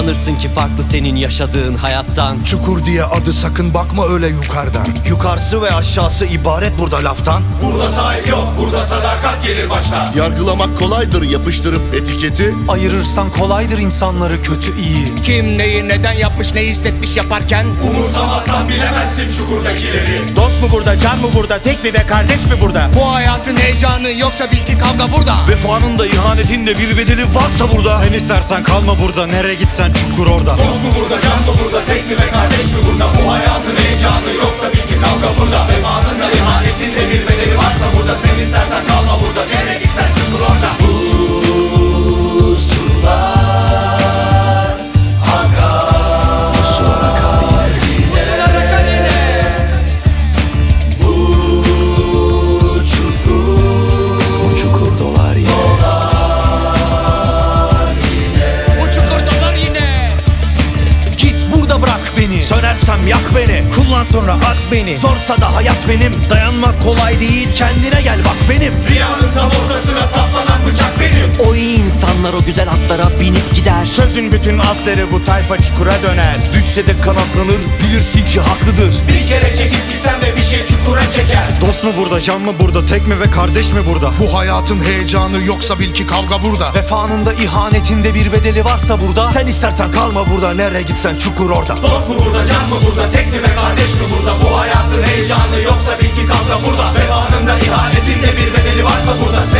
Sanırsın ki farklı senin yaşadığın hayattan. Çukur diye adı sakın bakma öyle yukarıdan. Yukarısı ve aşağısı ibaret burada laftan. Burada sahip yok, burada sadakat gelir başta. Yargılamak kolaydır yapıştırıp etiketi. Ayırırsan kolaydır insanları kötü iyi. Kim neyi neden yapmış ne hissetmiş yaparken? Umursamazsan bilemezsin çukurdakileri. Dost mu burada, can mı burada, tek mi ve kardeş mi burada? Bu hayatın heyecanı yoksa bil ki kavga burada. Vefanın da ihanetin de bir bedeli varsa burada. Sen istersen kalma burada. Nereye gitsen çukur orada. Dost mu burada, can mı burada, tek mi ve kardeş mi burada? Bu hayatın Sönersem yak beni, kullan sonra at beni. Zorsa da hayat benim, dayanmak kolay değil Kendine gel bak benim. Rüyanın tam ortasına saplanan bıçak benim. O iyi insanlar o güzel atlara binip gider. Sözün bütün atları bu tayfa çukura döner. Düşse de kanatlanır, bilirsin ki haklıdır. Bir kere çeker. Dost mu burada can mı burada tek mi ve kardeş mi burada Bu hayatın heyecanı yoksa bil ki kavga burada Vefanın da ihanetinde bir bedeli varsa burada Sen istersen kalma burada, nereye gitsen çukur orada Dost mu burada, can mı burada, tek mi ve kardeş mi burada? Bu hayatın heyecanı yoksa bil ki kavga burada. Vefanın da ihanetin de bir bedeli varsa burada. Sen